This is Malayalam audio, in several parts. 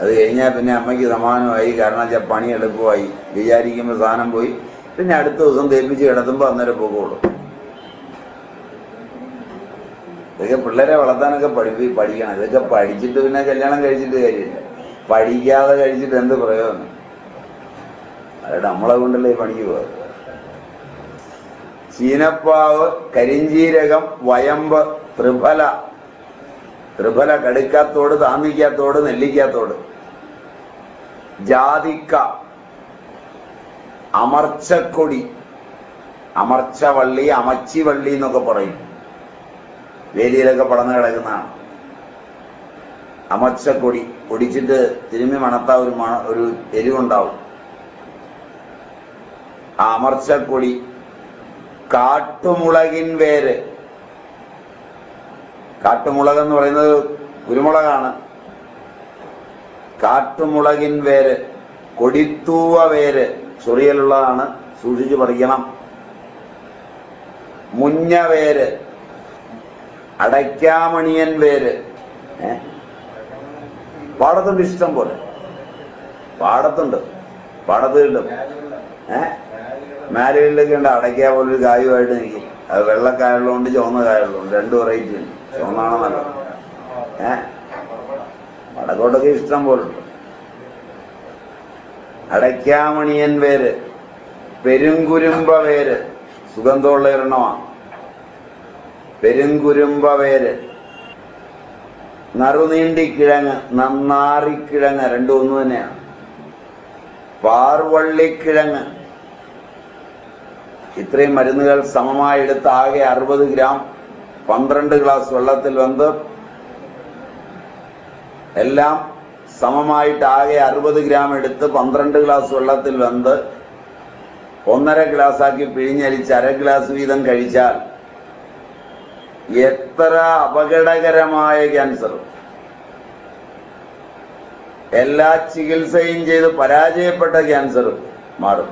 അത് കഴിഞ്ഞാൽ പിന്നെ അമ്മയ്ക്ക് സമാനമായി കാരണം വെച്ചാൽ പണി എളുപ്പമായി വിചാരിക്കുമ്പോൾ സാധനം പോയി പിന്നെ അടുത്ത ദിവസം തേപ്പിച്ച് കിടത്തുമ്പോൾ അന്നേരം പോകുള്ളൂ ഇതൊക്കെ പിള്ളേരെ വളർത്താനൊക്കെ പഠിപ്പി പഠിക്കണം. ഇതൊക്കെ പഠിച്ചിട്ട് പിന്നെ കല്യാണം കഴിച്ചിട്ട് കാര്യമില്ല. പഠിക്കാതെ കഴിച്ചിട്ട് എന്ത് പ്രയോജനം? അതായത് നമ്മളെ കൊണ്ടല്ലേ പണിക്ക് പോയത് ചീനപ്പാവ് കരിഞ്ചീരകം വയമ്പ് ത്രിഫല ത്രിഫല കടുക്കാത്തോട് താമിക്കാത്തോട് നെല്ലിക്കാത്തോട്. ജാതിക്ക അമർച്ചക്കൊടി അമർച്ചവള്ളി അമച്ചിവള്ളി എന്നൊക്കെ പറയും. വേലിയിലൊക്കെ പടന്നു കിടക്കുന്നതാണ്. അമർച്ചക്കൊടി ഒടിച്ചിട്ട് തിരുമ്മി മണത്താ ഒരു മണ ഒരു എരിവുണ്ടാവും. ആ അമർച്ചക്കൊടി കാട്ടുമുളകിൻ വേര്. കാട്ടുമുളക് എന്ന് പറയുന്നത് കുരുമുളകാണ്. കാട്ടുമുളകിൻ വേര് കൊടിത്തൂവ വേര് ചൊറിയലുള്ളതാണ് സൂക്ഷിച്ചു പറിക്കണം മുഞ്ഞ വേര് അടയ്ക്കാമണിയൻ വേര് പാടത്തുണ്ട് ഇഷ്ടം പോലെ. പാടത്തുണ്ട്. പാടത്ത് കിട്ടും. ഏ? മാരയിലൊക്കെ ഉണ്ട് അടയ്ക്കാ പോലൊരു കായുമായിട്ട് നിൽക്കും. അത് വെള്ളക്കായുള്ളതുകൊണ്ട് ചുവന്ന കായുള്ളതുണ്ട് രണ്ട് വെറൈറ്റി ഉണ്ട്. ചുവന്നാണ് നല്ലത്? ഏ? വടക്കോട്ടൊക്കെ ഇഷ്ടം പോലെ ഉണ്ട്. അടയ്ക്കാമണിയൻ പേര് പെരുങ്കുരുമ്പ പേര് സുഗന്ധമുള്ള എണ്ണമാണ് പെരുങ്കുരുമ്പ വേര് നറുനീണ്ടിക്കിഴങ്ങ് നന്നാറിക്കിഴങ്ങ് രണ്ടും ഒന്ന് തന്നെയാണ്. പാർവള്ളിക്കിഴങ്ങ് ഇത്രയും മരുന്നുകൾ സമമായി എടുത്ത് ആകെ അറുപത് ഗ്രാം പന്ത്രണ്ട് ഗ്ലാസ് വെള്ളത്തിൽ വന്ന് എല്ലാം സമമായിട്ട് ആകെ അറുപത് ഗ്രാം എടുത്ത് പന്ത്രണ്ട് ഗ്ലാസ് വെള്ളത്തിൽ വന്ന് ഒന്നര ഗ്ലാസ് ആക്കി പിഴിഞ്ഞരിച്ച് അര ഗ്ലാസ് വീതം കഴിച്ചാൽ എത്ര അപകടകരമായ ക്യാൻസർ. എല്ലാ ചികിത്സയും ചെയ്ത് പരാജയപ്പെട്ട ക്യാൻസർ മാറും.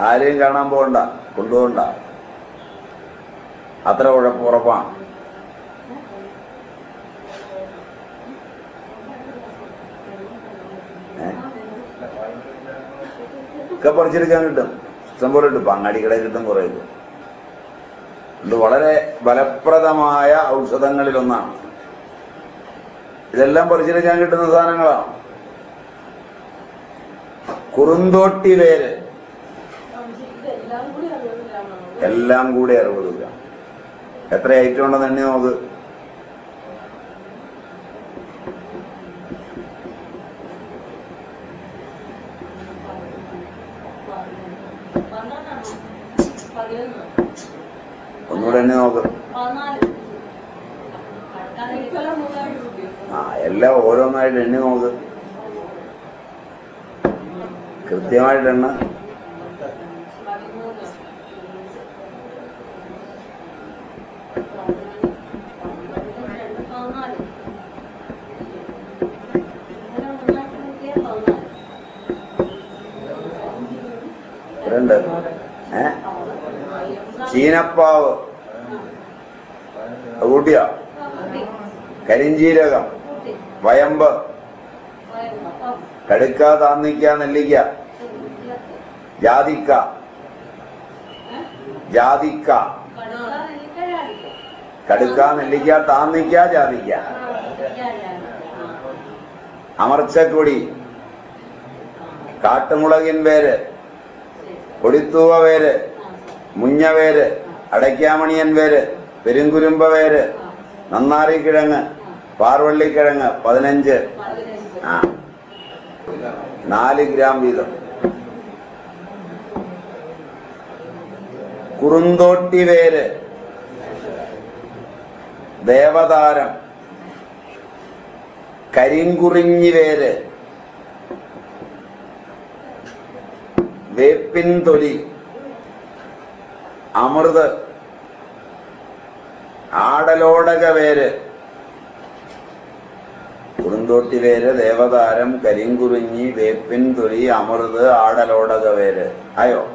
ആരെയും കാണാൻ പോകണ്ട കൊണ്ടുപോകണ്ട. അത്ര ഉഴപ്പ് ഉറപ്പാണ്. ഏ? ഒക്കെ പറിച്ചെടുക്കാൻ കിട്ടും. ഇഷ്ടംപോലെ കിട്ടും. അങ്ങാടി കടയിൽ കിട്ടും കുറെ ഇത് വളരെ ഫലപ്രദമായ ഔഷധങ്ങളിലൊന്നാണ്. ഇതെല്ലാം പറിച്ചെടുക്കാൻ കിട്ടുന്ന സാധനങ്ങളാണ്. കുറുന്തോട്ടി വേര് ഇതെല്ലാം കൂടി അറുപത് ഗ്രാമാണ് എല്ലാം കൂടി അറുപത് ഗ്രാം എത്ര ഐറ്റം ഉണ്ടെന്ന് എണ്ണി നോക്ക് ഒന്നുകൂടെ എണ്ണി നോക്ക്. ആ എല്ലാം ഓരോന്നായിട്ട് എണ്ണി നോക്ക്. കൃത്യമായിട്ട് രണ്ട് ഏ? ചീനപ്പാവ്. കൂട്ടിയ? കരിഞ്ചീരകം. വയമ്പ്. കടുക്ക താന്നിക്ക നെല്ലിക്ക. ജാതിക്ക. ജാതിക്ക. കടുക്ക നെല്ലിക്ക താന്നിക്ക ജാതിക്ക. അമർച്ചക്കൊടി. കാട്ടുമുളകിൻ വേര് കൊടിത്തൂവ പേര് മുഞ്ഞവേര് അടയ്ക്കാമണിയൻ പേര് പെരുങ്കുരുമ്പ പേര് നന്നാറിക്കിഴങ്ങ് പാർവള്ളിക്കിഴങ്ങ് പതിനഞ്ച്. ആ. നാല് ഗ്രാം വീതം. കുറുന്തോട്ടി പേര്. ദേവതാരം. കരിങ്കുറിഞ്ഞി വേര് വേപ്പിൻ തൊലി അമൃത്. ആടലോടക വേര്. കുറുന്തോട്ടി വേര് ദേവതാരം കരിങ്കുറിഞ്ഞി വേപ്പിൻ തൊലി അമൃത് ആടലോടക വേര്. അയോ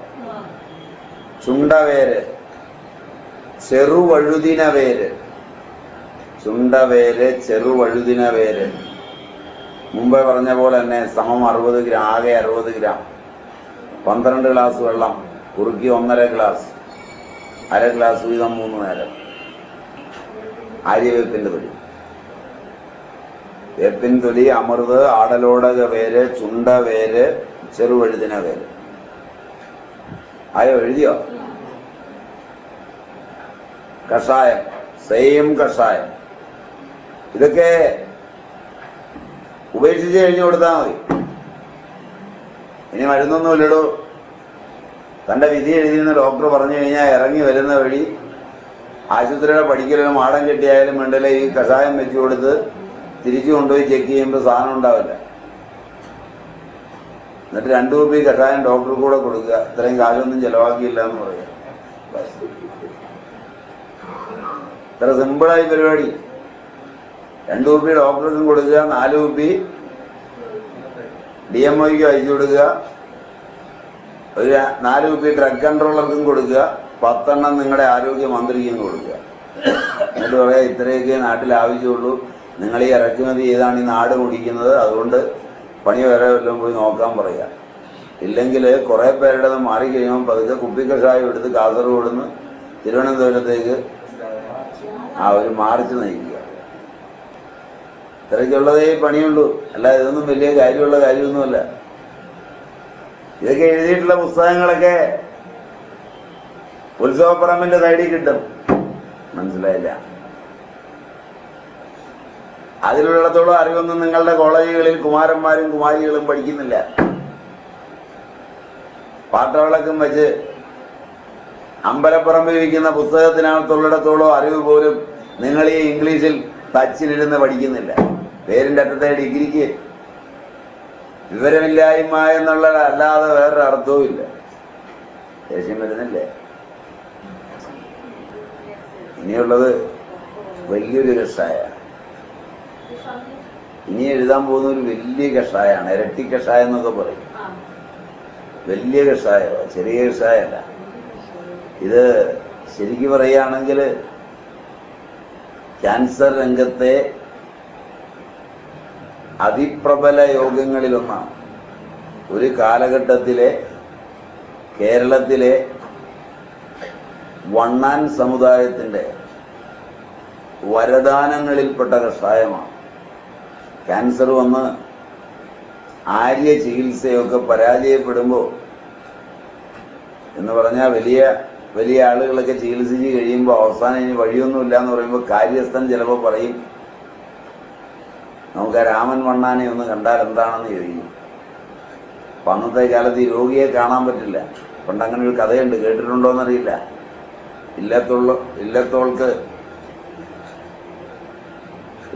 ചുണ്ടവേര് ചെറുവഴുതിന വേര്. ചുണ്ടവേര് ചെറുവഴുതിന വേര്. മുമ്പേ പറഞ്ഞ പോലെ തന്നെ സമം അറുപത് ഗ്രാം ആകെ അറുപത് ഗ്രാം. പന്ത്രണ്ട് ഗ്ലാസ് വെള്ളം കുറുക്കി ഒന്നര ഗ്ലാസ് അര ഗ്ലാസ് വീതം മൂന്ന് നേരം. ആര്യവേപ്പിന്റെ തൊലി. വേപ്പിൻ തൊലി അമൃത് ആടലോടക വേര് ചുണ്ട വേര് ചെറുവഴുതിന വേര്. ആയോ എഴുതിയോ? കഷായം സെയിം കഷായം. ഇതൊക്കെ ഉപേക്ഷിച്ച് കഴിഞ്ഞു കൊടുത്താൽ മതി. ഇനി മരുന്നൊന്നുമില്ലടോ. തന്റെ വിധി എഴുതിയിരുന്ന ഡോക്ടർ പറഞ്ഞു കഴിഞ്ഞാൽ ഇറങ്ങി വരുന്ന വഴി ആശുപത്രിയുടെ പഠിക്കലും മാടം കെട്ടിയായാലും മണ്ടല ഈ കഷായം വെച്ചു കൊടുത്ത് തിരിച്ചു കൊണ്ടുപോയി ചെക്ക് ചെയ്യുമ്പോൾ സാധനം ഉണ്ടാവില്ല. എന്നിട്ട് രണ്ടു രൂപ ഈ കഷായം ഡോക്ടർ കൂടെ കൊടുക്കുക. ഇത്രയും കാലമൊന്നും ചെലവാക്കിയില്ല എന്ന് പറയുക. ഇത്ര സിമ്പിളായി പരിപാടി. രണ്ടു രൂപ ഡോക്ടർക്കും കൊടുക്കുക നാല് രൂപ ഡി എം ഒയ്ക്ക് അയച്ചു കൊടുക്കുക. ഒരു നാല് കുപ്പി ഡ്രഗ് കൺട്രോളർക്കും കൊടുക്കുക. പത്തെണ്ണം നിങ്ങളുടെ ആരോഗ്യ മന്ത്രിക്കും കൊടുക്കുക. എന്നിട്ട് പറയാ ഇത്രയൊക്കെ നാട്ടിൽ ആവശ്യമുള്ളൂ. നിങ്ങൾ ഈ ഇറക്കുമതി ചെയ്താണ് ഈ നാട് കുടിക്കുന്നത് അതുകൊണ്ട് പണി വരെ വല്ലതും പോയി നോക്കാൻ പറയുക ഇല്ലെങ്കിൽ കുറെ പേരുടെ മാറി കഴിയുമ്പോൾ പതുക്കെ കുപ്പിക്കഷായം എടുത്ത് കാസർഗോഡ് നിന്ന് തിരുവനന്തപുരത്തേക്ക് ആ ഒരു മാർച്ച് നയിക്കുക ഇത്രയ്ക്കുള്ളതേ പണിയുള്ളൂ. അല്ല ഇതൊന്നും വലിയ കാര്യമുള്ള കാര്യമൊന്നുമല്ല. ഇതൊക്കെ എഴുതിയിട്ടുള്ള പുസ്തകങ്ങളൊക്കെ ഉത്സവപ്പറമ്പിന്റെ സൈഡിൽ കിട്ടും. മനസ്സിലായില്ല. അതിലുള്ളിടത്തോളം അറിവൊന്നും നിങ്ങളുടെ കോളേജുകളിൽ കുമാരന്മാരും കുമാരികളും പഠിക്കുന്നില്ല. പാട്ടവിളക്കും വെച്ച് അമ്പലപ്പുറമ്പിൽ വിൽക്കുന്ന പുസ്തകത്തിനകത്തുള്ളിടത്തോളം അറിവ് പോലും നിങ്ങൾ ഈ ഇംഗ്ലീഷിൽ ടച്ചിലിരുന്ന് പഠിക്കുന്നില്ല. പേരിന്റെ അറ്റത്തെ ഡിഗ്രിക്ക്. വിവരമില്ലായ്മ എന്നുള്ള അല്ലാതെ വേറൊരു അർത്ഥവും ഇല്ല. ദേഷ്യം വരുന്നില്ലേ? ഇനിയുള്ളത് വലിയൊരു കഷായ. ഇനി എഴുതാൻ പോകുന്ന ഒരു വലിയ കഷായാണ് ഇരട്ടി കഷായം എന്നൊക്കെ പറയും. വലിയ കഷായ ചെറിയ കഷായല്ല. ഇത് ശരിക്കും പറയുകയാണെങ്കിൽ ക്യാൻസർ രംഗത്തെ അതിപ്രബല യോഗങ്ങളിലൊന്നാണ് ഒരു കാലഘട്ടത്തിലെ കേരളത്തിലെ വണ്ണാൻ സമുദായത്തിന്റെ വരദാനങ്ങളിൽപ്പെട്ട കഷായമാണ്. ക്യാൻസർ വന്ന് ആര്യ ചികിത്സയൊക്കെ പരാജയപ്പെടുമ്പോൾ എന്ന് പറഞ്ഞാൽ വലിയ വലിയ ആളുകളൊക്കെ ചികിത്സിച്ച് കഴിയുമ്പോൾ അവസാനം ഇനി വഴിയൊന്നുമില്ല എന്ന് പറയുമ്പോൾ കാര്യസ്ഥൻ ചിലപ്പോൾ പറയും നമുക്ക് രാമൻ മണ്ണാനെ ഒന്ന് കണ്ടാൽ എന്താണെന്ന് ചോദിക്കും. അപ്പൊ അന്നത്തെ കാലത്ത് ഈ രോഗിയെ കാണാൻ പറ്റില്ല. പണ്ട് അങ്ങനെ ഒരു കഥയുണ്ട് കേട്ടിട്ടുണ്ടോന്നറിയില്ല. ഇല്ലാത്തുള്ള ഇല്ലത്തോൾക്ക്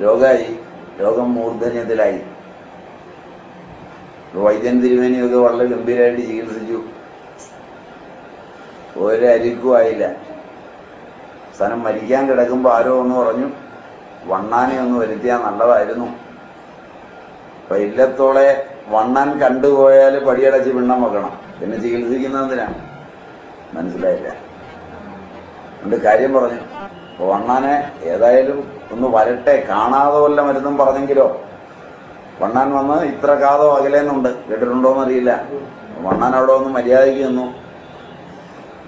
രോഗമായി രോഗം മൂർധന്യത്തിലായി. വൈദ്യൻ തിരുമേനിയൊക്കെ വളരെ ഗംഭീരമായിട്ട് ചികിത്സിച്ചു. ഒരു അരിക്കും ആയില്ല. സ്ഥലം മരിക്കാൻ കിടക്കുമ്പോൾ ആരോ ഒന്ന് പറഞ്ഞു വണ്ണാനെ ഒന്ന് വരുത്തിയാൽ നല്ലതായിരുന്നു. അപ്പൊ ഇല്ലത്തോളെ വണ്ണാൻ കണ്ടുപോയാൽ പടിയടച്ച് പിണ്ണം വെക്കണം. പിന്നെ ചികിത്സിക്കുന്ന എന്തിനാണ് മനസ്സിലായില്ല. എന്ത് കാര്യം പറഞ്ഞു. അപ്പൊ വണ്ണാനെ ഏതായാലും ഒന്ന് വരട്ടെ. കാണാതെ വല്ല മരുന്നും പറഞ്ഞെങ്കിലോ? വണ്ണാൻ വന്ന് ഇത്ര കാതോ അകലേന്നുണ്ട്. കേട്ടിട്ടുണ്ടോന്നറിയില്ല വണ്ണാൻ അവിടെ ഒന്ന് മര്യാദയ്ക്ക് നിന്നു.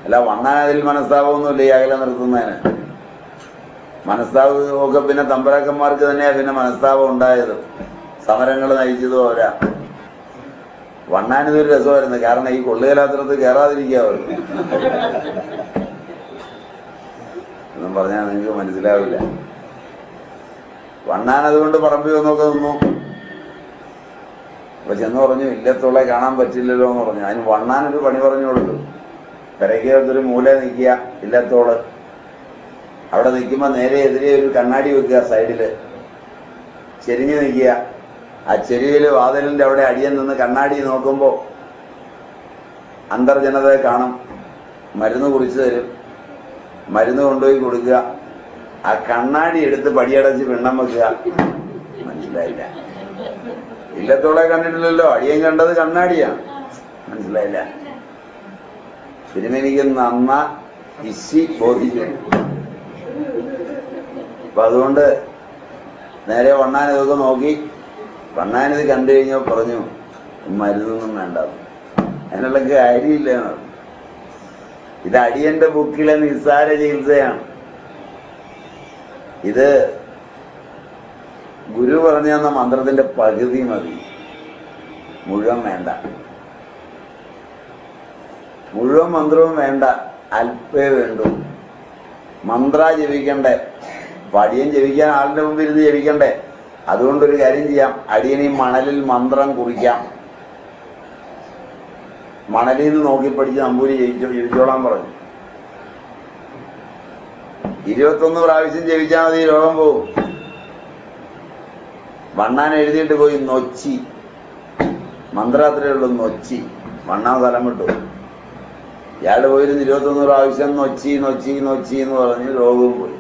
അല്ല വണ്ണാൻ അതിൽ മനസ്താപമൊന്നുമില്ല ഈ അകലെ നിർത്തുന്നതിന്. മനസ്താപമൊക്കെ പിന്നെ തമ്പരാക്കന്മാർക്ക് തന്നെയാ പിന്നെ മനസ്താപം ഉണ്ടായത്. സമരങ്ങൾ നയിച്ചതും അവരാ. വണ്ണാനിതൊരു രസമായിരുന്നു. കാരണം ഈ കൊള്ളുകലാത്രത്ത് കയറാതിരിക്കുക അവർ എന്നും പറഞ്ഞാൽ നിങ്ങൾക്ക് മനസ്സിലാവില്ല. വണ്ണാൻ അതുകൊണ്ട് പറമ്പി വന്നൊക്കെ നിന്നു. അപ്പൊ ചെന്ന് പറഞ്ഞു ഇല്ലത്തോളെ കാണാൻ പറ്റില്ലല്ലോ എന്ന് പറഞ്ഞു. അതിന് വണ്ണാനൊരു പണി പറഞ്ഞു കൊടുത്തു. പെരയ്ക്കകത്തൊരു മൂല നിൽക്കുക ഇല്ലത്തോൾ. അവിടെ നിൽക്കുമ്പോൾ നേരെ എതിരെ ഒരു കണ്ണാടി വെക്കുക സൈഡിൽ. ചെരിഞ്ഞു നിൽക്കുക. ആ ചെരിയിൽ വാതിലിന്റെ അവിടെ അടിയൻ നിന്ന് കണ്ണാടി നോക്കുമ്പോൾ അന്തർജനതയെ കാണും. മരുന്ന് കുറിച്ചു തരും. മരുന്ന് കൊണ്ടുപോയി കൊടുക്കുക. ആ കണ്ണാടി എടുത്ത് പടിയടച്ച് പിണ്ണം വെക്കുക. മനസ്സിലായില്ല. ഇല്ലത്തോളെ കണ്ടിട്ടില്ലല്ലോ. അടിയൻ കണ്ടത് കണ്ണാടിയാണ് മനസ്സിലായില്ല. തിരുമെനിക്ക് നന്ന ഇശി ബോധിച്ചു അപ്പൊ അതുകൊണ്ട് നേരെ വണ്ണാൻ ഇതൊക്കെ നോക്കി വണ്ണാനിത് കണ്ടു കഴിഞ്ഞാൽ പറഞ്ഞു മരുന്നൊന്നും വേണ്ട. അതിനുള്ള കാര്യമില്ല. ഇത് അടിയന്റെ ബുക്കിലെ നിസ്സാര ചികിത്സയാണ്. ഇത് ഗുരു പറഞ്ഞു തന്ന മന്ത്രത്തിന്റെ പകുതി മതി. മുഴുവൻ വേണ്ട. മുഴുവൻ മന്ത്രവും വേണ്ട. അല്പേ വേണ്ടു. മന്ത്ര ജപിക്കണ്ടേ? പടിയൻ ജപിക്കാൻ ആളിന്റെ മുമ്പിൽ ഇരുന്ന് ജപിക്കണ്ടേ? അതുകൊണ്ടൊരു കാര്യം ചെയ്യാം. അടിയനെയും മണലിൽ മന്ത്രം കുറിക്കാം. മണലിൽ നിന്ന് നോക്കി പഠിച്ച് നമ്പൂരി ജയിച്ചോ ജയിച്ചോളാൻ പറഞ്ഞു. ഇരുപത്തൊന്ന് പ്രാവശ്യം ജയിച്ചാൽ മതി രോഗം പോവും. വണ്ണാൻ എഴുതിയിട്ട് പോയി നൊച്ചി. മന്ത്രാത്രയുള്ള നൊച്ചി. വണ്ണാൻ സ്ഥലം വിട്ടു. ഇയാൾ പോയിരുന്ന് ഇരുപത്തൊന്ന് പ്രാവശ്യം നൊച്ചി നൊച്ചി നൊച്ചി എന്ന് പറഞ്ഞ് രോഗവും പോയി.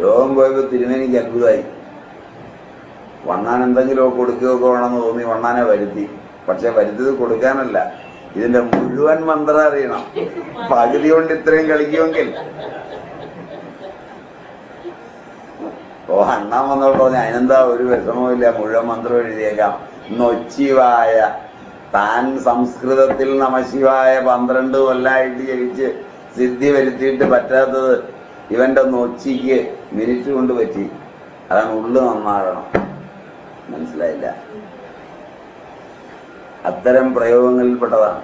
രോഗം പോയപ്പോ തിരുമേനിക്ക് അത്ഭുതമായി. വണ്ണാൻ എന്തെങ്കിലും കൊടുക്കുകയൊക്കെ വേണമെന്ന് തോന്നി വണ്ണാനെ വരുത്തി. പക്ഷെ വരുത്തിയത് കൊടുക്കാനല്ല. ഇതിന്റെ മുഴുവൻ മന്ത്രം അറിയണം. പകുതി കൊണ്ട് ഇത്രയും കളിക്കുമെങ്കിൽ. ഓ അണ്ണാൻ വന്നോട്ട് പറഞ്ഞു അതിനെന്താ ഒരു വിഷമവുമില്ല. മുഴുവൻ മന്ത്രം എഴുതിയേക്കാം. നൊച്ചിവായ താൻ സംസ്കൃതത്തിൽ നമശിവായ പന്ത്രണ്ട് കൊല്ലായിട്ട് ജനിച്ച് സിദ്ധി വരുത്തിയിട്ട് പറ്റാത്തത് ഇവന്റെ നൊച്ചിക്ക് മിനിറ്റ് കൊണ്ട് പറ്റി. അതാണ് ഉള്ളു നന്നാകണം. മനസ്സിലായില്ല. അത്തരം പ്രയോഗങ്ങളിൽപ്പെട്ടതാണ്.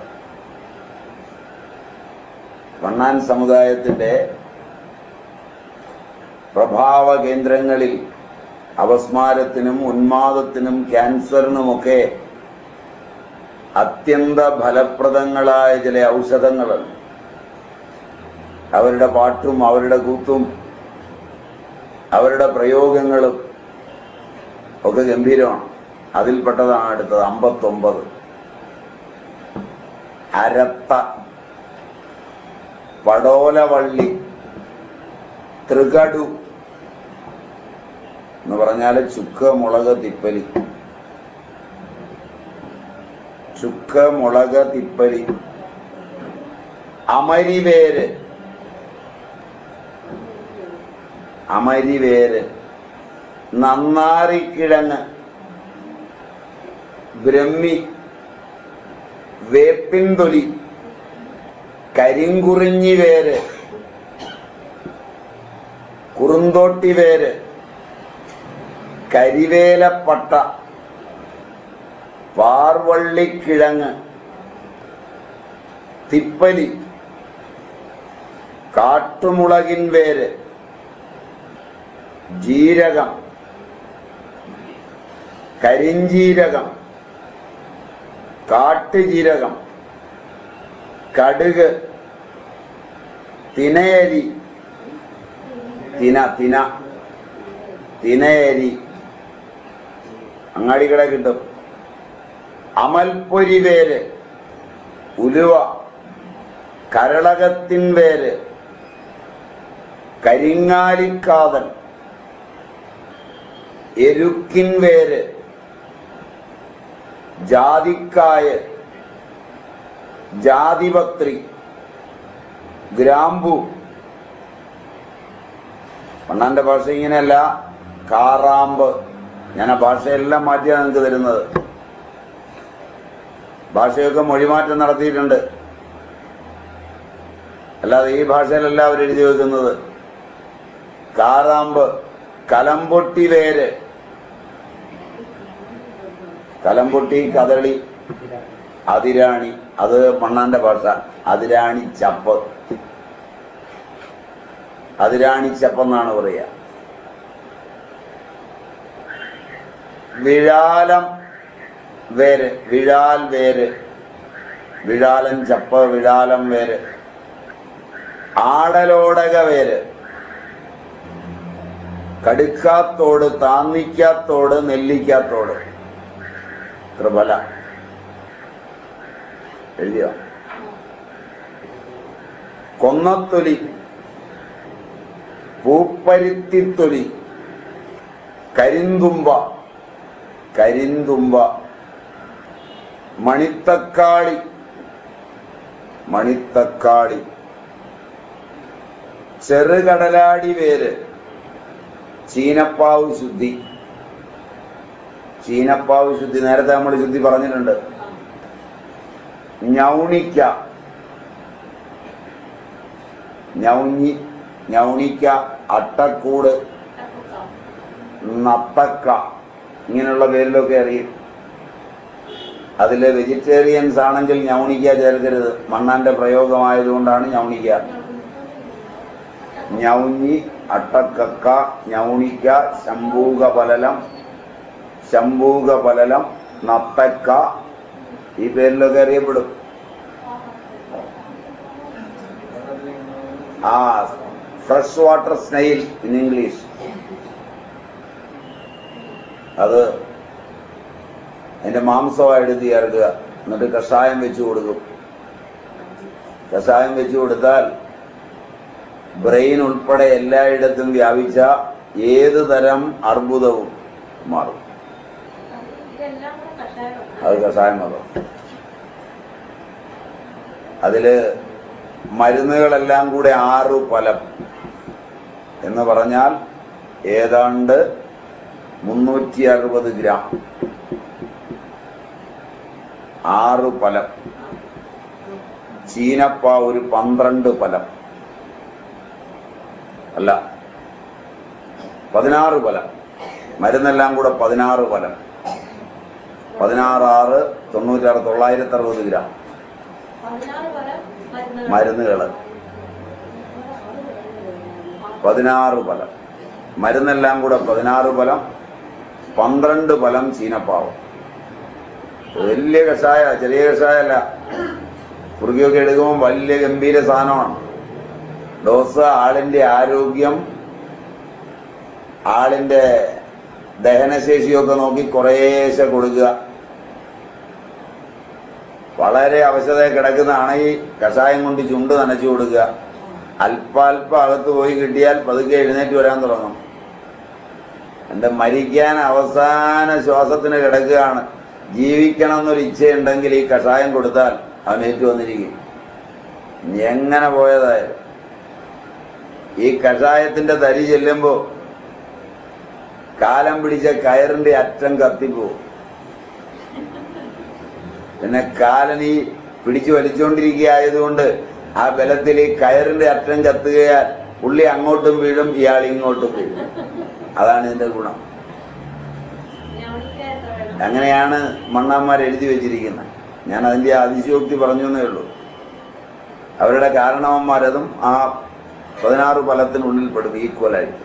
വണ്ണാൻ സമുദായത്തിന്റെ പ്രഭാവ കേന്ദ്രങ്ങളിൽ അപസ്മാരത്തിനും ഉന്മാദത്തിനും ക്യാൻസറിനുമൊക്കെ അത്യന്ത ഫലപ്രദങ്ങളായ ചില ഔഷധങ്ങളുണ്ട് അവരുടെ പാട്ടും അവരുടെ കൂത്തും അവരുടെ പ്രയോഗങ്ങളും ഒക്കെ ഗംഭീരമാണ്. അതിൽപ്പെട്ടതാണ് അടുത്തത് അമ്പത്തൊമ്പത്. അരത്ത പടോലവള്ളി തൃകടു എന്ന് പറഞ്ഞാൽ ചുക്ക് മുളക് തിപ്പലി. ചുക്ക് മുളക് തിപ്പലി. അമരിവേര്. അമരിവേര്. നന്നാറിക്കിഴങ്ങ് ബ്രഹ്മി വേപ്പിൻതൊലി കരിങ്കുറിഞ്ഞി വേര് കുറുന്തോട്ടി വേര് കരിവേലപ്പട്ട പാർവള്ളിക്കിഴങ്ങ് തിപ്പലി കാട്ടുമുളകിൻ വേര് ജീരകം കരിഞ്ജീരകം കാട്ടുജീരകം. കടുക്. തിനയരി. തിന തിന. തിനയരി. അങ്ങാടികളെ കിട്ടും അമൽപ്പൊരി വേര്. ഉലുവ. കരളകത്തിൻ വേര്. കരിങ്ങാലിക്കാതൻ എരുക്കിൻ വേര്. ജാതിക്കായ് ജാതിപത്രി ഗ്രാമ്പു. അണ്ണാന്റെ ഭാഷ ഇങ്ങനെയല്ല കാറാമ്പ്. ഞാൻ ആ ഭാഷയെല്ലാം മാറ്റിയാണ് നിങ്ങൾക്ക് തരുന്നത്. ഭാഷയൊക്കെ മൊഴിമാറ്റം നടത്തിയിട്ടുണ്ട്. അല്ലാതെ ഈ ഭാഷയിലല്ല അവർ എഴുതി വെക്കുന്നത്. കാറാമ്പ് കലമ്പൊട്ടി വേര്. കലമ്പൊട്ടി കദളി അതിരാണി അത് മണ്ണാന്റെ ഭാഷ അതിരാണി ചപ്പ് അതിരാണി ചപ്പെന്നാണ് പറയുക വിഴാലം വേര് വിഴാൽ വേര്. വിഴാലൻ ചപ്പ് വിഴാലം വേര്. ആടലോടക വേര്. കടുക്കാത്തോട് താന്നിക്കാത്തോട് നെല്ലിക്കാത്തോട്. ത്രിഫല എഴുതിയോ കൊന്നത്തൊലി പൂപ്പരുത്തിത്തൊലി കരിന്തുമ്പ കരിന്തുമ്പ മണിത്തക്കാളി മണിത്തക്കാളി ചെറുകടലാടി വേര് ചീനപ്പാവ് ശുദ്ധി. ചീനപ്പാവ് ശുദ്ധി നേരത്തെ നമ്മൾ ശുദ്ധി പറഞ്ഞിട്ടുണ്ട്. ഞൗണിക്ക ഞൗഞ്ഞി ഞൗണിക്ക അട്ടക്കൂട് നത്തക്ക ഇങ്ങനെയുള്ള പേരിലൊക്കെ അറിയും. അതിൽ വെജിറ്റേറിയൻസ് ആണെങ്കിൽ ഞൗണിക്ക ചേർക്കരുത്. മണ്ണാന്റെ പ്രയോഗമായതുകൊണ്ടാണ് ഞൗണിക്ക ഞൗഞ്ഞി അട്ടക്കക്ക ഞൗണിക്ക ശംഭൂകപലലം ശംഭൂകപലലം നത്തക്ക ഈ പേരിലൊക്കെ അറിയപ്പെടും ആ fresh water snail in English അത് അതിന്റെ മാംസമായി എടുത്ത് ചേർക്കുക എന്നിട്ട് കഷായം വെച്ച് കൊടുക്കും. കഷായം വെച്ച് കൊടുത്താൽ ബ്രെയിൻ ഉൾപ്പെടെ എല്ലായിടത്തും വ്യാപിച്ച ഏത് തരം അർബുദവും മാറും. അത് കഷായം മതം അതിൽ മരുന്നുകളെല്ലാം കൂടെ ആറു ഫലം എന്ന് പറഞ്ഞാൽ ഏതാണ്ട് മുന്നൂറ്റി അറുപത് ഗ്രാം. ആറ് ഫലം. ചീനപ്പ ഒരു പന്ത്രണ്ട് ഫലം. അല്ല പതിനാറ് ഫലം. മരുന്നെല്ലാം കൂടെ പതിനാറ് ഫലം. പതിനാറ് ആറ് തൊണ്ണൂറ്റാറ് തൊള്ളായിരത്തി അറുപത് ഗ്രാം. മരുന്നുകൾ പതിനാറ് ഫലം. മരുന്നെല്ലാം കൂടെ പതിനാറ് ഫലം പന്ത്രണ്ട് ഫലം ചീനപ്പാവം. വലിയ കഷായ ചെറിയ കഷായല്ല. കുറുകിയൊക്കെ എടുക്കുമ്പോൾ വലിയ ഗംഭീര സാധനമാണ്. ഡോസ് ആളിന്റെ ആരോഗ്യം ആളിന്റെ ദഹനശേഷിയൊക്കെ നോക്കി കുറേശ്ശെ കൊടുക്കുക. വളരെ അവശത ഈ കഷായം കൊണ്ട് ചുണ്ട് നനച്ചു കൊടുക്കുക. അല്പാൽപ്പം അകത്ത് പോയി കിട്ടിയാൽ പതുക്കെ എഴുന്നേറ്റ് വരാൻ തുടങ്ങും. എന്റെ മരിക്കാൻ അവസാന ശ്വാസത്തിന് കിടക്കുകയാണ്. ജീവിക്കണം എന്നൊരു ഇച്ഛയുണ്ടെങ്കിൽ ഈ കഷായം കൊടുത്താൽ അവൻ ഏറ്റു വന്നിരിക്കും. എങ്ങനെ പോയതായാലും. ഈ കഷായത്തിന്റെ തരി ചെല്ലുമ്പോ കാലം പിടിച്ച കയറിന്റെ അറ്റം കത്തിപ്പോവും. പിന്നെ കാലനി പിടിച്ചു വലിച്ചുകൊണ്ടിരിക്കുക ആയതുകൊണ്ട് ആ ബലത്തിൽ കയറിന്റെ അറ്റം കത്തുകയാൽ പുള്ളി അങ്ങോട്ടും വീഴും ഇയാൾ ഇങ്ങോട്ടും വീഴും. അതാണ് ഇതിന്റെ ഗുണം. അങ്ങനെയാണ് മണ്ണാന്മാർ എഴുതി വെച്ചിരിക്കുന്നത്. ഞാൻ അതിന്റെ അതിശയോക്തി പറഞ്ഞു എന്നേ ഉള്ളൂ. അവരുടെ കാരണവന്മാരതും ആ പതിനാറ് ഫലത്തിനുള്ളിൽ പെടും ഈക്വലായിട്ട്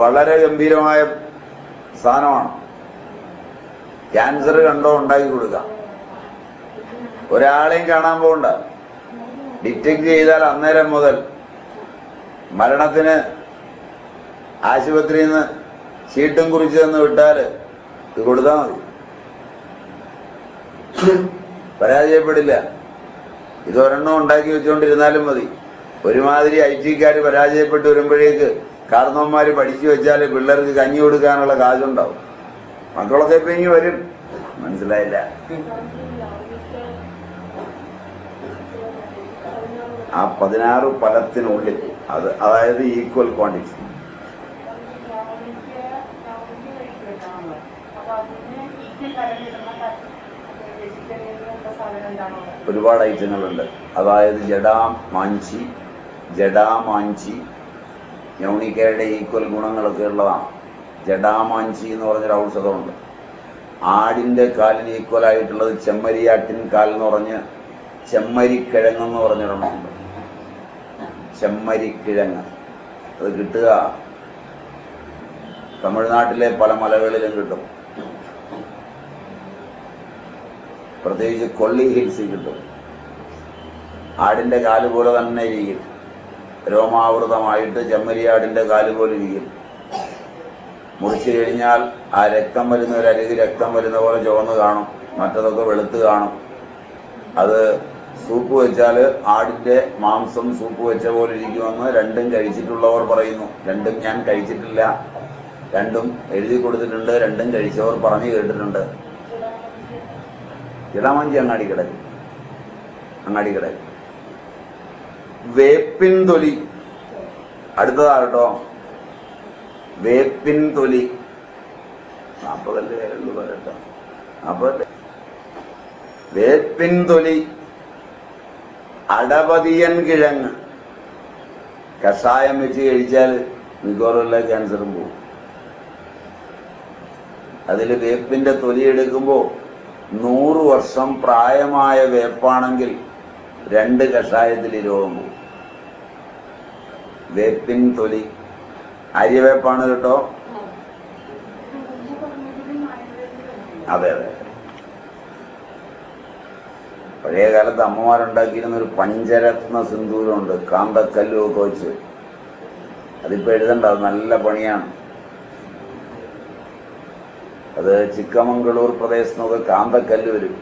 വളരെ ഗംഭീരമായ സാധനമാണ്. ക്യാൻസർ കണ്ടോ ഉണ്ടാക്കി കൊടുക്കാം. ഒരാളെയും കാണാൻ പോകണ്ട ഡിറ്റക്ട് ചെയ്താൽ അന്നേരം മുതൽ മരണത്തിന് ആശുപത്രിയിൽ നിന്ന് ചീട്ടും കുറിച്ച് തന്ന് വിട്ടാൽ ഇത് കൊടുത്താൽ മതി. പരാജയപ്പെടില്ല. ഇതൊരെണ്ണം ഉണ്ടാക്കി വെച്ചുകൊണ്ടിരുന്നാലും മതി. ഒരുമാതിരി ഐ ടിക്കാർ പരാജയപ്പെട്ട് വരുമ്പോഴേക്ക് കാർന്നവന്മാർ പഠിച്ചു വെച്ചാൽ പിള്ളേർക്ക് കഞ്ഞി കൊടുക്കാനുള്ള കാശുണ്ടാവും. മക്കളൊക്കെ ഇപ്പൊ ഇനി വരും. മനസ്സിലായില്ല. ആ പതിനാറ് ഫലത്തിനുള്ളിൽ അത് അതായത് ഈക്വൽ ക്വാണ്ടിറ്റി ഒരുപാട് ഐറ്റങ്ങളുണ്ട്. അതായത് ജഡാം മാഞ്ചി ജഡാമാഞ്ചി യൗണിക്കയുടെ ഈക്വൽ ഗുണങ്ങളൊക്കെ ഉള്ളതാണ്. ജഡാമാഞ്ചി എന്ന് പറഞ്ഞൊരു ഔഷധമുണ്ട്. ആടിന്റെ കാലിന് ഈക്വൽ ആയിട്ടുള്ളത് ചെമ്മരിയാട്ടിൻ കാൽ എന്ന് പറഞ്ഞ് ചെമ്മരിക്കിഴങ്ങെന്ന് പറഞ്ഞൊരെണ്ണമുണ്ട് ചെമ്മരിക്കിഴങ്ങ്. അത് കിട്ടുക. തമിഴ്നാട്ടിലെ പല മലകളിലും കിട്ടും. പ്രത്യേകിച്ച് കൊള്ളി ഹിൽസിൽ കിട്ടും. ആടിന്റെ കാൽ പോലെ തന്നെ ഇരിക്കും. രോമാവൃതമായിട്ട് ചെമ്മരിയാടിന്റെ കാൽ പോലെ ഇരിക്കും. മുറിച്ചു കഴിഞ്ഞാൽ ആ രക്തം വരുന്ന ഒരു അരുകി രക്തം വരുന്ന പോലെ ചുവന്ന് കാണും. മറ്റതൊക്കെ വെളുത്ത് കാണും. അത് സൂപ്പ് വെച്ചാൽ ആടിന്റെ മാംസം സൂപ്പ് വെച്ച പോലെ ഇരിക്കുമെന്ന് രണ്ടും കഴിച്ചിട്ടുള്ളവർ പറയുന്നു. രണ്ടും ഞാൻ കഴിച്ചിട്ടില്ല. രണ്ടും എഴുതി കൊടുത്തിട്ടുണ്ട്. രണ്ടും കഴിച്ചവർ പറഞ്ഞു കേട്ടിട്ടുണ്ട്. ഇടാമഞ്ചി അങ്ങാടി കിടക്കും. അങ്ങാടി കിടക്കും. വേപ്പിൻ തൊലി. അടുത്തതാ കേട്ടോ. വേപ്പിൻ തൊലി നാൽപ്പതല്ലേ ഉള്ളു പറയട്ടെ. നാൽപ്പതല്ലേ വേപ്പിൻ തൊലി അടപതിയൻ കിഴങ്ങ്. കഷായം വെച്ച് കഴിച്ചാൽ മിക്കവാറും എല്ലാ ക്യാൻസറും പോകും. അതിൽ വേപ്പിന്റെ തൊലി എടുക്കുമ്പോൾ നൂറ് വർഷം പ്രായമായ വേപ്പാണെങ്കിൽ രണ്ട് കഷായത്തിൽ രോഗം പോകും. വേപ്പിൻ തൊലി അരിവേപ്പാണ് കേട്ടോ. അതെ അതെ. പഴയ കാലത്ത് അമ്മമാരുണ്ടാക്കിയിരുന്ന ഒരു പഞ്ചരത്ന സിന്ദൂരമുണ്ട് കാന്തക്കല്ലും ഒക്കെ വെച്ച്. അതിപ്പോ എഴുതണ്ട അത് നല്ല പണിയാണ്. അത് ചിക്കമംഗളൂർ പ്രദേശത്തൊക്കെ കാന്തക്കല്ല് വരും.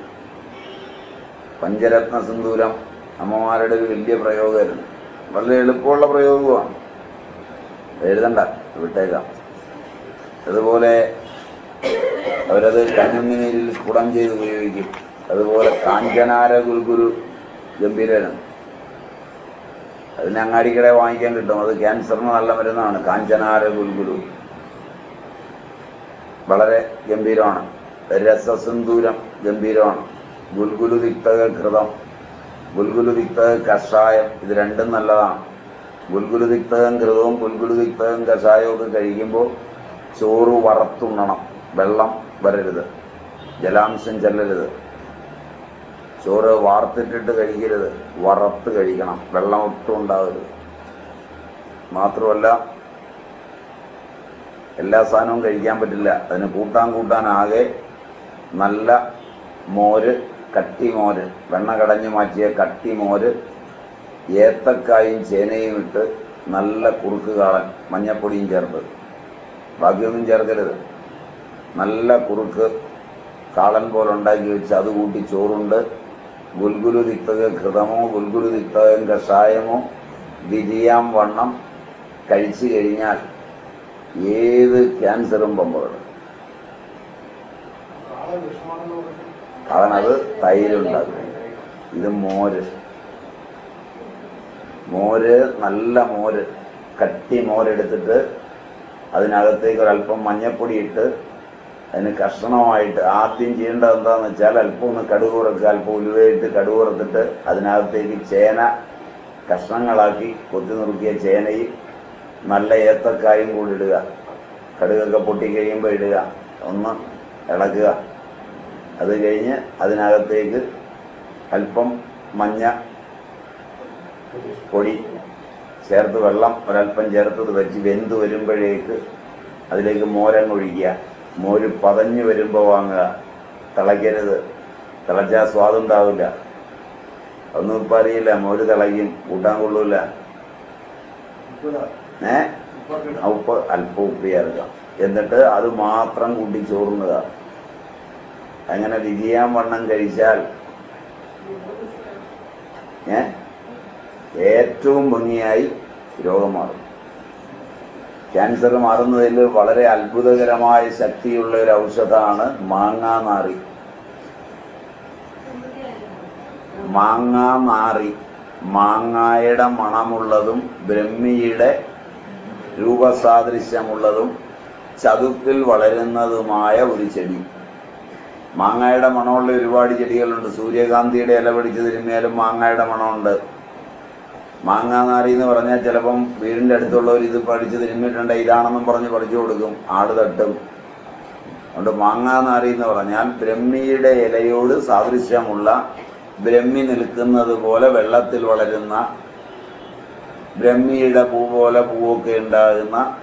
പഞ്ചരത്ന സിന്ദൂരം അമ്മമാരുടെ ഒരു വലിയ പ്രയോഗമായിരുന്നു. വളരെ എളുപ്പമുള്ള പ്രയോഗമാണ്. എഴുതണ്ട വിട്ടേക്കാം. അതുപോലെ അവരത് കഞ്ഞുണ്ണീരിൽ കുടം ചെയ്ത് ഉപയോഗിക്കും. അതുപോലെ കാഞ്ചനാര ഗുൽഗുരു ഗംഭീരനാണ് അതിനെ അങ്ങാടിക്കടെ വാങ്ങിക്കാൻ കിട്ടും. അത് ക്യാൻസറിന് നല്ല മരുന്നാണ്. കാഞ്ചനാര ഗുൽഗുരു. വളരെ ഗംഭീരമാണ്. രസസിന്ദൂരം ഗംഭീരമാണ്. ഗുൽഗുലു തിക്തക കൃതം ഗുൽഗുലു തിക്തക കഷായം ഇത് രണ്ടും നല്ലതാണ്. ഗുൽഗുലു തിക്തകം കൃതവും ഗുൽഗുലു തിക്തകം കഷായവും ഒക്കെ കഴിക്കുമ്പോൾ ചോറ് വറത്തുണ്ണണം. വെള്ളം വരരുത്. ജലാംശം ചെല്ലരുത്. ചോറ് വാർത്തിട്ടിട്ട് കഴിക്കരുത്. വറുത്ത് കഴിക്കണം. വെള്ളം ഒട്ടും ഉണ്ടാവരുത്. മാത്രമല്ല എല്ലാ സാധനവും കഴിക്കാൻ പറ്റില്ല. അതിന് കൂട്ടാൻ കൂട്ടാനാകെ നല്ല മോര് കട്ടി മോര് വെണ്ണ കടഞ്ഞു മാറ്റിയ കട്ടി മോര് ഏത്തക്കായും ചേനയും ഇട്ട് നല്ല കുറുക്ക് കാളൻ മഞ്ഞപ്പൊടിയും ചേർത്ത്. ബാക്കിയൊന്നും ചേർക്കരുത്. നല്ല കുറുക്ക് കാളൻ പോലെ ഉണ്ടാക്കി വെച്ച് അത് കൂട്ടി ചോറുണ്ട്. ഗുൽഗുലു തിക്തക ഘൃതമോ ഗുൽഗുലു തിക്തകം കഷായമോ വിരിയാം വണ്ണം കഴിച്ചു കഴിഞ്ഞാൽ ഏത് ക്യാൻസറും പമ്പകളും അവനത് തൈരുണ്ടാക്കും. ഇത് മോര്. മോര് നല്ല മോര് കട്ടി മോരെടുത്തിട്ട് അതിനകത്തേക്ക് ഒരല്പം മഞ്ഞപ്പൊടി ഇട്ട് അതിന് കഷ്ണമായിട്ട് ആദ്യം ചെയ്യേണ്ടത് എന്താന്ന് വെച്ചാൽ അല്പം ഒന്ന് കടുക് കുറക്കുക അല്പം ഉലുവയിട്ട് കടുക് കുറത്തിട്ട് അതിനകത്തേക്ക് ചേന കഷ്ണങ്ങളാക്കി കൊത്തി നുറുക്കിയ ചേനയും നല്ല ഏത്തക്കായും കൂടി ഇടുക. കടുകൊക്കെ പൊട്ടി കഴിയുമ്പോൾ ഇടുക. ഒന്ന് ഇളക്കുക. അത് കഴിഞ്ഞ് അതിനകത്തേക്ക് അല്പം മഞ്ഞ പൊടി ചേർത്ത് വെള്ളം ഒരല്പം ചേർത്തത് വെച്ച് വെന്ത് വരുമ്പോഴേക്ക് അതിലേക്ക് മോരങ്ങൊഴിക്കുക. മോര് പതഞ്ഞു വരുമ്പോൾ വാങ്ങുക. തിളയ്ക്കരുത്. തിളച്ചാൽ സ്വാദുണ്ടാവില്ല ഒന്നും ഇപ്പം അറിയില്ല. മോര് തിളയ്ക്കും. കൂട്ടാൻ കൊള്ളൂല. ഏ? ഉപ്പ് അല്പം ഉപ്പ് ചേർക്കാം എന്നിട്ട് അത് മാത്രം കൂട്ടി ചോറുന്നുക അങ്ങനെ വിജയാൻ വണ്ണം കഴിച്ചാൽ ഏ? ഏറ്റവും ഭംഗിയായി രോഗം മാറും ക്യാൻസർ മാറുന്നതിൽ വളരെ അത്ഭുതകരമായ ശക്തിയുള്ള ഒരു ഔഷധമാണ് മാങ്ങാനാറി മാങ്ങാനാറി മാങ്ങായുടെ മണമുള്ളതും ബ്രഹ്മിയുടെ രൂപസാദൃശ്യമുള്ളതും ചതുപ്പിൽ വളരുന്നതുമായ ഒരു ചെടി. മാങ്ങായുടെ മണമുള്ള ഒരുപാട് ചെടികളുണ്ട്. സൂര്യകാന്തിയുടെ ഇല പിടിച്ച് തിരുമ്മിയാലും മാങ്ങായുടെ മണമുണ്ട്. മാങ്ങാനാരി എന്ന് പറഞ്ഞാൽ ചിലപ്പം വീടിന്റെ അടുത്തുള്ളവർ ഇത് പഠിച്ച് തിരുമ്മിട്ടുണ്ട് ഇതാണെന്നും പറഞ്ഞ് പഠിച്ചു കൊടുക്കും. ആട് തട്ടും. അതുകൊണ്ട് മാങ്ങാനാരി എന്ന് പറഞ്ഞാൽ ബ്രഹ്മിയുടെ ഇലയോട് സാദൃശ്യമുള്ള ബ്രഹ്മി നിൽക്കുന്നത് പോലെ വെള്ളത്തിൽ വളരുന്ന ബ്രഹ്മിയുടെ പൂ പോലെ പൂവൊക്കെ ഉണ്ടാകുന്ന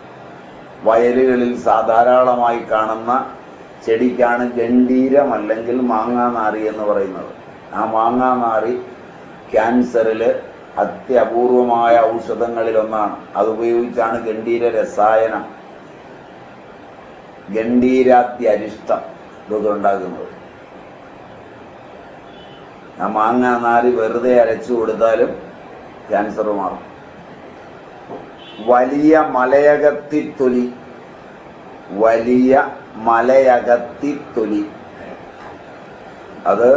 വയലുകളിൽ സാധാരണമായി കാണുന്ന ചെടിക്കാണ് ഗണ്ഡീരം അല്ലെങ്കിൽ മാങ്ങാനാറി എന്ന് പറയുന്നത്. ആ മാങ്ങാനാറി ക്യാൻസറിൽ അത്യപൂർവമായ ഔഷധങ്ങളിൽ ഒന്നാണ് അത് ഉപയോഗിച്ചാണ് ഗണ്ടീര രസായനം ഗണ്ടീരാത്തി അരിഷ്ടം ഇതൊക്കെ ആ നാല് വെറുതെ അരച്ചു കൊടുത്താലും ക്യാൻസർ മാറും. വലിയ മലയകത്തിത്തൊലി വലിയ മലയകത്തിത്തൊലി. അത്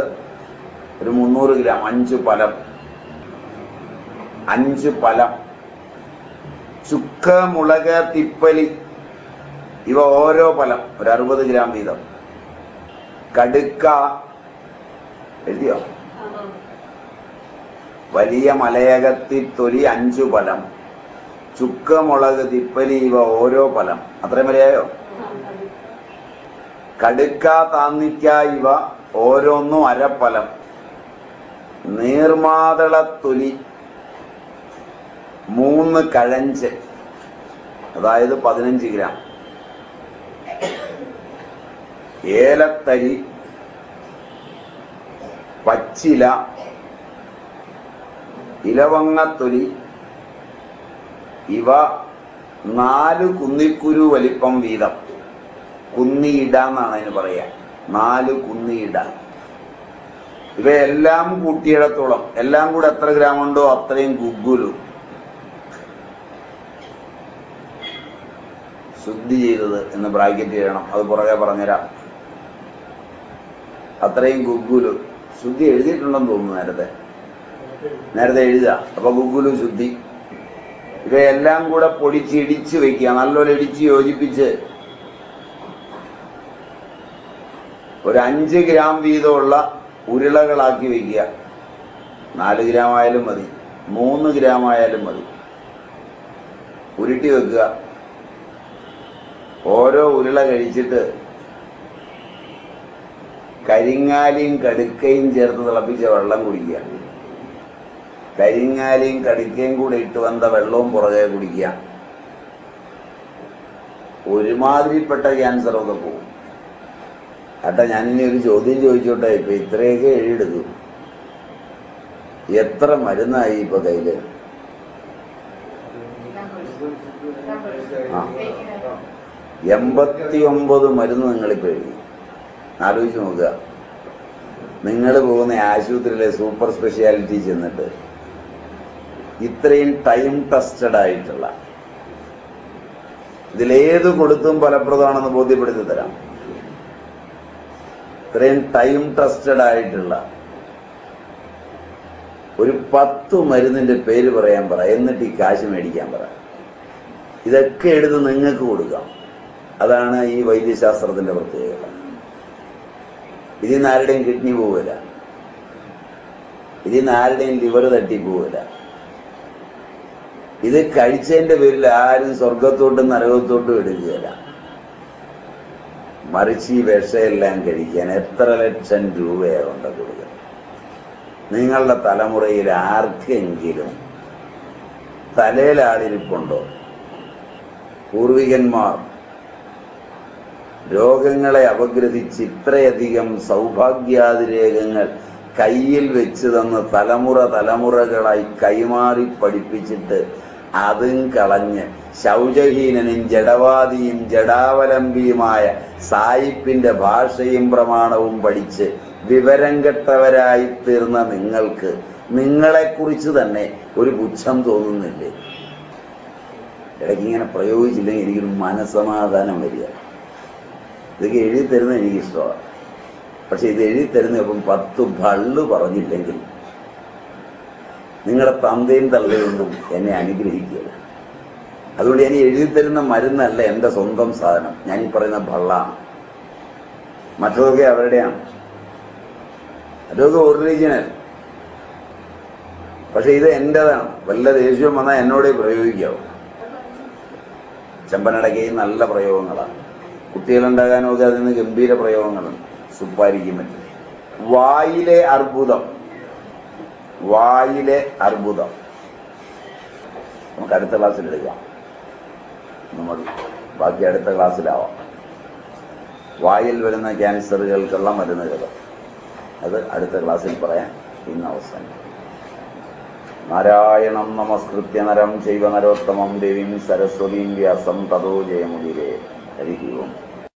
ഒരു മുന്നൂറ് ഗ്രാം അഞ്ച് പലം. അഞ്ച് ഫലം ചുക്ക മുളക് തിപ്പലി ഇവ ഓരോ ഫലം ഒരു അറുപത് ഗ്രാം വീതം. കടുക്ക എഴുതിയോ? വലിയ മലയകത്തി തൊലി അഞ്ചു ഫലം ചുക്ക മുളക് തിപ്പലി ഇവ ഓരോ ഫലം അത്രയും വരെയായോ കടുക്ക താന്നിക്ക ഇവ ഓരോന്നും അരപ്പലം. നീർമാതള തൊലി മൂന്ന് കഴഞ്ച്. അതായത് പതിനഞ്ച് ഗ്രാം. ഏലത്തരി പച്ചില ഇലവങ്ങത്തൊലി ഇവ നാല് കുന്നിക്കുരു വലിപ്പം വീതം. കുന്നിയിട എന്നാണ് അതിന് പറയുക നാല് കുന്നിയിട. ഇവയെല്ലാം കൂട്ടിയിടത്തോളം എല്ലാം കൂടെ എത്ര ഗ്രാം ഉണ്ടോ അത്രയും ഗുഗുലു ശുദ്ധി ചെയ്തത് എന്ന് ബ്രാക്കറ്റ് ചെയ്യണം അത് പുറകെ പറഞ്ഞുതരാം. അത്രയും ഗുഗ്ഗുലു ശുദ്ധി എഴുതിയിട്ടുണ്ടെന്ന് തോന്നുന്നു നേരത്തെ. നേരത്തെ എഴുതുക. അപ്പൊ ഗുഗ്ഗുലു ശുദ്ധി. ഇവയെല്ലാം കൂടെ പൊടിച്ച് ഇടിച്ച് വെക്കുക. നല്ലപോലെ ഇടിച്ച് യോജിപ്പിച്ച്. ഒരു അഞ്ച് ഗ്രാം വീതമുള്ള ഉരുളകളാക്കി വെക്കുക. നാല് ഗ്രാം ആയാലും മതി. മൂന്ന് ഗ്രാം ആയാലും മതി. ഉരുട്ടി വെക്കുക. ഓരോ ഉരുള കഴിച്ചിട്ട് കരിങ്ങാലിയും കടുക്കയും ചേർത്ത് തിളപ്പിച്ച വെള്ളം കുടിക്കുക. കരിങ്ങാലിയും കടുക്കയും കൂടെ ഇട്ട് വന്ന വെള്ളവും പുറകെ കുടിക്കുക. ഒരുമാതിരിപ്പെട്ട ക്യാൻസർ ഒക്കെ പോകും. അട്ട ഞാനിനി ഒരു ചോദ്യം ചോദിച്ചോട്ടെ ഇപ്പൊ ഇത്രയൊക്കെ എഴുതെടുക്കും എത്ര മരുന്നായി ഇപ്പൊ കയ്യിൽ? ആ. എൺപത്തി ഒമ്പത് മരുന്ന് നിങ്ങളിപ്പോ എഴുതി. ആലോചിച്ച് നോക്കുക. നിങ്ങൾ പോകുന്ന ആശുപത്രിയിലെ സൂപ്പർ സ്പെഷ്യാലിറ്റി ചെന്നിട്ട് ഇത്രയും ടൈം ടെസ്റ്റഡ് ആയിട്ടുള്ള ഇതിലേത് കൊടുത്തും ഫലപ്രദമാണെന്ന് ബോധ്യപ്പെടുത്തി തരാം. ഇത്രയും ടൈം ടെസ്റ്റഡ് ആയിട്ടുള്ള ഒരു പത്ത് മരുന്നിന്റെ പേര് പറയാൻ പറ. എന്നിട്ട് ഈ കാശ് മേടിക്കാൻ പറ. ഇതൊക്കെ എടുത്ത് നിങ്ങൾക്ക് കൊടുക്കാം. അതാണ് ഈ വൈദ്യശാസ്ത്രത്തിന്റെ പ്രത്യേകത. ഇതിൽ നിന്ന് ആരുടെയും കിഡ്നി പോവില്ല. ഇതിൽ നിന്ന് ആരുടെയും ലിവർ തട്ടിപ്പോവില്ല ഇത് കഴിച്ചതിന്റെ പേരിൽ ആരും സ്വർഗത്തോട്ടും നരകത്തോട്ടും ഇടുകയില്ല. മറിച്ച് ഈ വിഷയെല്ലാം കഴിക്കാൻ എത്ര ലക്ഷം രൂപയാണ് കൊടുക്കുന്നത് നിങ്ങളുടെ തലമുറയിൽ ആർക്കെങ്കിലും തലയിൽ ആളിരിപ്പുണ്ടോ? പൂർവികന്മാർ രോഗങ്ങളെ അപഗ്രഹിച്ച് ഇത്രയധികം സൗഭാഗ്യാതിരേഖങ്ങൾ കയ്യിൽ വെച്ച് തന്ന് തലമുറ തലമുറകളായി കൈമാറി പഠിപ്പിച്ചിട്ട് അതും കളഞ്ഞ് ശൗചഹീനനും ജഡവാദിയും ജഡാവലംബിയുമായ സായിപ്പിന്റെ ഭാഷയും പ്രമാണവും പഠിച്ച് വിവരം കെട്ടവരായി തീർന്ന നിങ്ങൾക്ക് നിങ്ങളെക്കുറിച്ച് തന്നെ ഒരു പുച്ഛം തോന്നുന്നില്ലേ? ഇടയ്ക്ക് ഇങ്ങനെ പ്രയോഗിച്ചില്ലെങ്കിൽ എനിക്കൊരു മനസമാധാനം വരിക. ഇതൊക്കെ എഴുതി തരുന്നത് എനിക്കിഷ്ടമാണ്. പക്ഷെ ഇത് എഴുതി തരുന്നപ്പം പത്ത് ഭള്ളു പറഞ്ഞില്ലെങ്കിൽ നിങ്ങളുടെ തന്തയും തള്ളയൊന്നും എന്നെ അനുഗ്രഹിക്കുക അതുകൊണ്ട് ഞാൻ എഴുതി തരുന്ന മരുന്നല്ല എന്റെ സ്വന്തം സാധനം. ഞാൻ ഈ പറയുന്ന ഭള്ളാണ് മറ്റതൊക്കെ അവരുടെയാണ്. അതൊക്കെ ഒറിജിനൽ പക്ഷെ ഇത് എന്റേതാണ് വല്ല ദേഷ്യവും വന്നാൽ എന്നോടേ പ്രയോഗിക്കാവും. ചെമ്പനടക്കയും നല്ല പ്രയോഗങ്ങളാണ്. കുട്ടികളുണ്ടാകാനൊക്കെ അതിൽ നിന്ന് ഗംഭീര പ്രയോഗങ്ങളുണ്ട്. സുപ്പാരിക്കും മറ്റും വായിലെ അർബുദം. വായിലെ അർബുദം. നമുക്ക് അടുത്ത ക്ലാസ്സിൽ എടുക്കാം. നമ്മൾ ബാക്കി അടുത്ത ക്ലാസ്സിലാവാം. വായിൽ വരുന്ന ക്യാൻസറുകൾക്കുള്ള മരുന്നുകൾ. അത് അടുത്ത ക്ലാസ്സിൽ പറയാം. ഇന്ന് അവസാനം. നാരായണം നമസ്കൃത്യ നരം ചെയ്വ നരോത്തമം ദേവീം സരസ്വതീം വ്യാസം തതോ ജയമുദിരേ. ഹരി ഓം